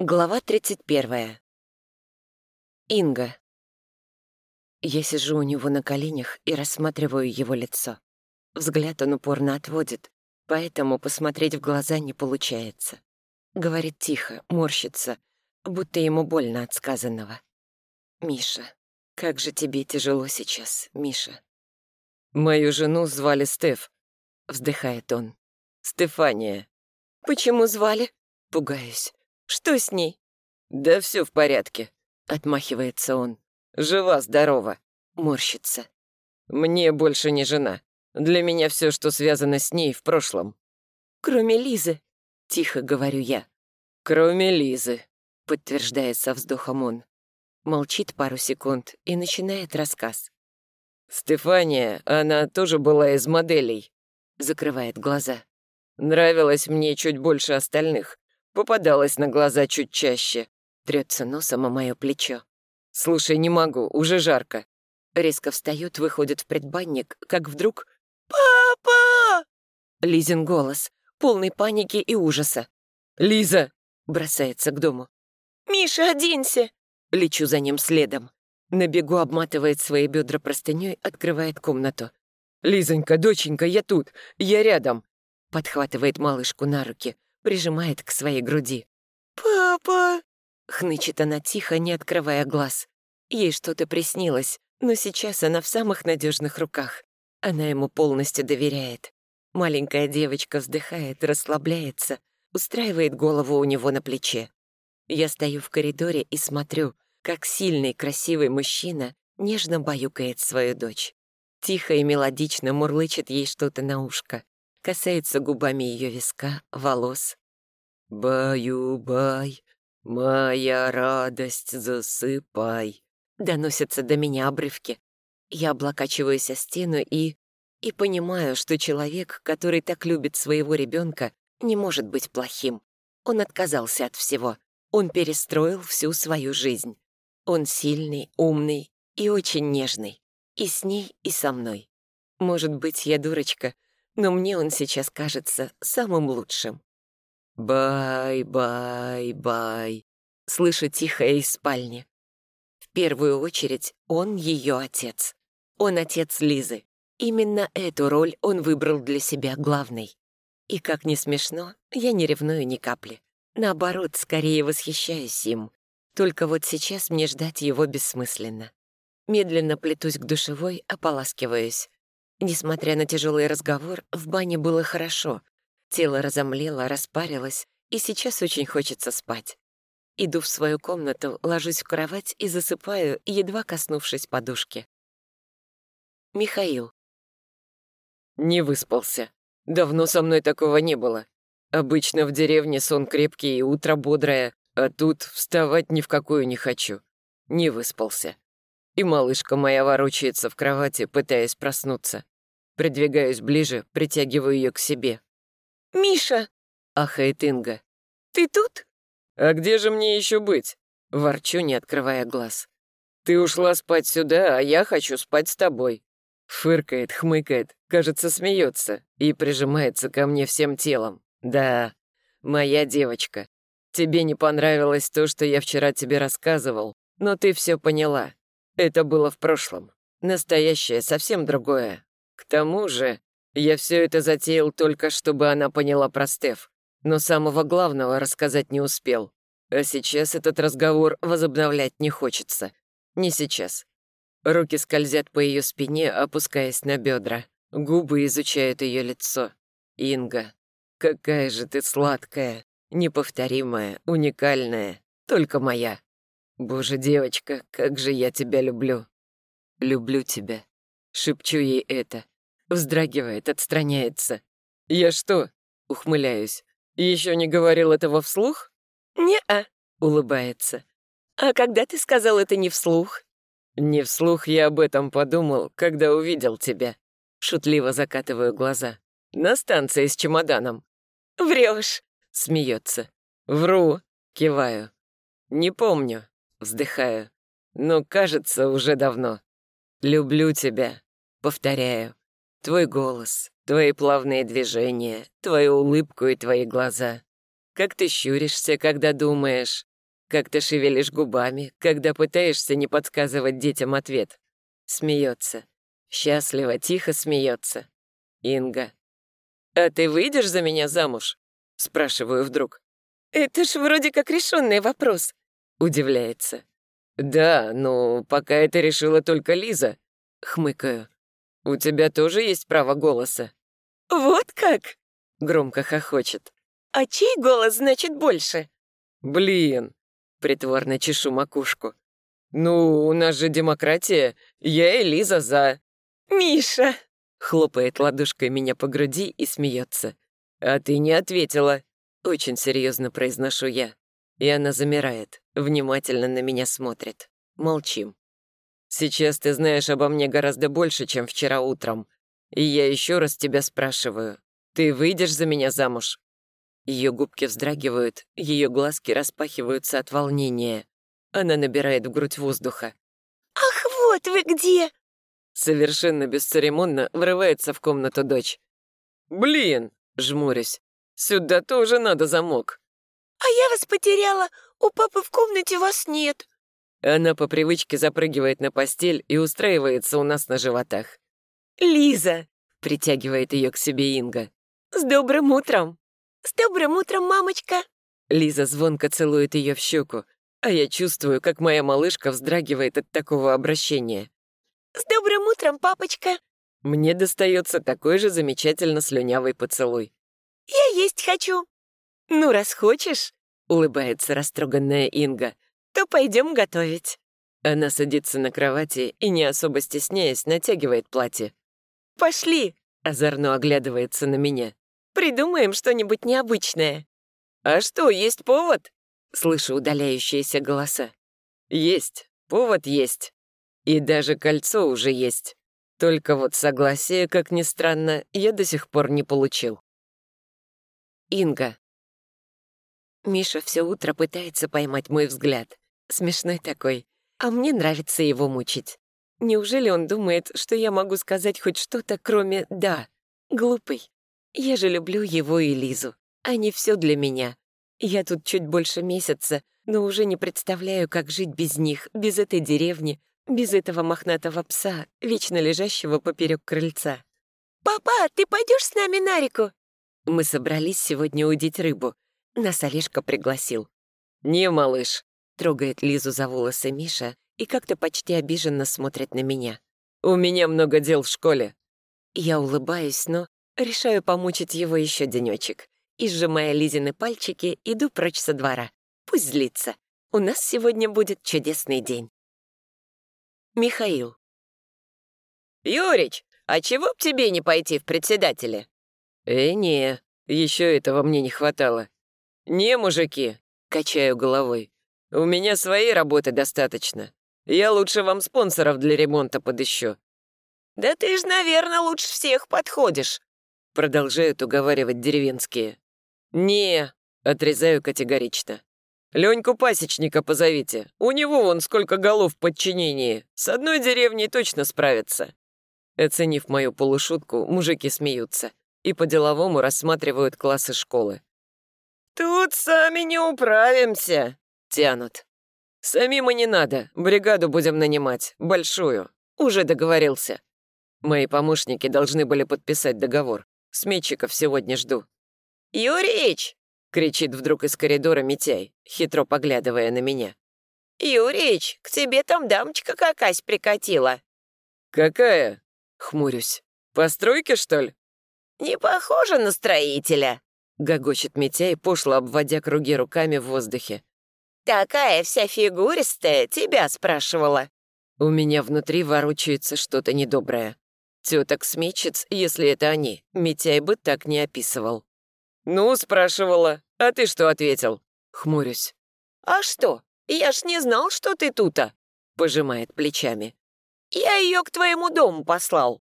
Глава 31. Инга. Я сижу у него на коленях и рассматриваю его лицо. Взгляд он упорно отводит, поэтому посмотреть в глаза не получается. Говорит тихо, морщится, будто ему больно от сказанного. «Миша, как же тебе тяжело сейчас, Миша?» «Мою жену звали Стеф», — вздыхает он. «Стефания». «Почему звали?» Пугаюсь. Что с ней?» «Да все в порядке», — отмахивается он. «Жива-здорова», — морщится. «Мне больше не жена. Для меня все, что связано с ней, в прошлом». «Кроме Лизы», — тихо говорю я. «Кроме Лизы», — подтверждает со вздохом он. Молчит пару секунд и начинает рассказ. «Стефания, она тоже была из моделей», — закрывает глаза. «Нравилась мне чуть больше остальных. Попадалась на глаза чуть чаще. Трется носом о мое плечо. «Слушай, не могу, уже жарко». Резко встает, выходит в предбанник, как вдруг... «Папа!» Лизин голос, полный паники и ужаса. «Лиза!» Бросается к дому. «Миша, оденься!» Лечу за ним следом. На бегу обматывает свои бедра простыней, открывает комнату. «Лизонька, доченька, я тут, я рядом!» Подхватывает малышку на руки прижимает к своей груди. «Папа!» — хнычет она тихо, не открывая глаз. Ей что-то приснилось, но сейчас она в самых надежных руках. Она ему полностью доверяет. Маленькая девочка вздыхает, расслабляется, устраивает голову у него на плече. Я стою в коридоре и смотрю, как сильный, красивый мужчина нежно баюкает свою дочь. Тихо и мелодично мурлычет ей что-то на ушко касается губами ее виска, волос. «Баю-бай, моя радость, засыпай», доносятся до меня обрывки. Я облокачиваюсь о стену и... и понимаю, что человек, который так любит своего ребенка, не может быть плохим. Он отказался от всего. Он перестроил всю свою жизнь. Он сильный, умный и очень нежный. И с ней, и со мной. Может быть, я дурочка, но мне он сейчас кажется самым лучшим. «Бай-бай-бай», — слышу тихо из спальни. В первую очередь он ее отец. Он отец Лизы. Именно эту роль он выбрал для себя главной. И как ни смешно, я не ревную ни капли. Наоборот, скорее восхищаюсь им. Только вот сейчас мне ждать его бессмысленно. Медленно плетусь к душевой, ополаскиваюсь. Несмотря на тяжелый разговор, в бане было хорошо. Тело разомлело, распарилось, и сейчас очень хочется спать. Иду в свою комнату, ложусь в кровать и засыпаю, едва коснувшись подушки. Михаил. Не выспался. Давно со мной такого не было. Обычно в деревне сон крепкий и утро бодрое, а тут вставать ни в какую не хочу. Не выспался. И малышка моя ворочается в кровати, пытаясь проснуться. Придвигаюсь ближе, притягиваю ее к себе. «Миша!» — ахает Инга. «Ты тут?» «А где же мне еще быть?» — ворчу, не открывая глаз. «Ты ушла спать сюда, а я хочу спать с тобой». Фыркает, хмыкает, кажется, смеется и прижимается ко мне всем телом. «Да, моя девочка. Тебе не понравилось то, что я вчера тебе рассказывал, но ты все поняла. Это было в прошлом. Настоящее совсем другое. К тому же, я все это затеял только, чтобы она поняла про Стеф, но самого главного рассказать не успел. А сейчас этот разговор возобновлять не хочется. Не сейчас. Руки скользят по ее спине, опускаясь на бедра. Губы изучают ее лицо. Инга, какая же ты сладкая, неповторимая, уникальная, только моя. Боже, девочка, как же я тебя люблю. Люблю тебя. Шепчу ей это. Вздрагивает, отстраняется. «Я что?» — ухмыляюсь. Еще не говорил этого вслух?» «Не-а», — улыбается. «А когда ты сказал это не вслух?» «Не вслух я об этом подумал, когда увидел тебя». Шутливо закатываю глаза. «На станции с чемоданом». Врешь, смеется. «Вру», — киваю. «Не помню», — вздыхаю. «Но, кажется, уже давно. Люблю тебя», — повторяю. Твой голос, твои плавные движения, твою улыбку и твои глаза. Как ты щуришься, когда думаешь. Как ты шевелишь губами, когда пытаешься не подсказывать детям ответ. Смеется. Счастливо, тихо смеется. Инга. «А ты выйдешь за меня замуж?» Спрашиваю вдруг. Это ж вроде как решенный вопрос. Удивляется. «Да, но пока это решила только Лиза», — хмыкаю. «У тебя тоже есть право голоса». Вот как? Громко хохочет. А чей голос значит больше? «Блин!» — притворно чешу макушку. «Ну, у нас же демократия. Я и Лиза за...» «Миша!» — хлопает ладошкой меня по груди и смеется. «А ты не ответила!» — очень серьезно произношу я. И она замирает, внимательно на меня смотрит. Молчим. «Сейчас ты знаешь обо мне гораздо больше, чем вчера утром. И я еще раз тебя спрашиваю. Ты выйдешь за меня замуж?» Ее губки вздрагивают, ее глазки распахиваются от волнения. Она набирает в грудь воздуха. «Ах, вот вы где!» Совершенно бесцеремонно врывается в комнату дочь. «Блин!» — жмурюсь. «Сюда тоже надо замок». «А я вас потеряла. У папы в комнате вас нет». Она по привычке запрыгивает на постель и устраивается у нас на животах. «Лиза!» — притягивает ее к себе Инга. «С добрым утром!» «С добрым утром, мамочка!» Лиза звонко целует ее в щеку, а я чувствую, как моя малышка вздрагивает от такого обращения. «С добрым утром, папочка!» Мне достается такой же замечательно слюнявый поцелуй. «Я есть хочу!» «Ну, раз хочешь», — улыбается растроганная Инга, «то пойдем готовить». Она садится на кровати и, не особо стесняясь, натягивает платье. «Пошли!» — озорно оглядывается на меня. Придумаем что-нибудь необычное». «А что, есть повод?» Слышу удаляющиеся голоса. «Есть, повод есть. И даже кольцо уже есть. Только вот согласия, как ни странно, я до сих пор не получил». Инга. Миша все утро пытается поймать мой взгляд. Смешной такой. А мне нравится его мучить. Неужели он думает, что я могу сказать хоть что-то, кроме «да»? Глупый. Я же люблю его и Лизу. Они все для меня. Я тут чуть больше месяца, но уже не представляю, как жить без них, без этой деревни, без этого мохнатого пса, вечно лежащего поперек крыльца. «Папа, ты пойдешь с нами на реку?» Мы собрались сегодня удить рыбу. Нас Олежка пригласил. «Не, малыш», — трогает Лизу за волосы Миша и как-то почти обиженно смотрит на меня. «У меня много дел в школе». Я улыбаюсь, но Решаю помучить его еще денечек. И, сжимая Лизины пальчики, иду прочь со двора. Пусть злится. У нас сегодня будет чудесный день. Михаил. «Юрич, а чего б тебе не пойти в председатели?» «Э, не, еще этого мне не хватало». «Не, мужики», — качаю головой. «У меня своей работы достаточно. Я лучше вам спонсоров для ремонта подыщу». «Да ты ж, наверное, лучше всех подходишь», Продолжают уговаривать деревенские. «Не», — отрезаю категорично. «Леньку пасечника позовите. У него вон сколько голов в подчинении. С одной деревней точно справится». Оценив мою полушутку, мужики смеются и по-деловому рассматривают классы школы. «Тут сами не управимся», — тянут. «Самим и не надо. Бригаду будем нанимать. Большую. Уже договорился. Мои помощники должны были подписать договор. Сметчиков сегодня жду». «Юрич!» — кричит вдруг из коридора Митяй, хитро поглядывая на меня. «Юрич, к тебе там дамочка какась прикатила». «Какая?» — хмурюсь. «Постройки, что ли?» «Не похоже на строителя», — гогочет Митяй, пошло обводя круги руками в воздухе. «Такая вся фигуристая, тебя спрашивала». У меня внутри ворочается что-то недоброе. Теток Смечец, если это они, Митяй бы так не описывал. «Ну, спрашивала. А ты что ответил?» Хмурюсь. «А что? Я ж не знал, что ты тута», — пожимает плечами. «Я ее к твоему дому послал».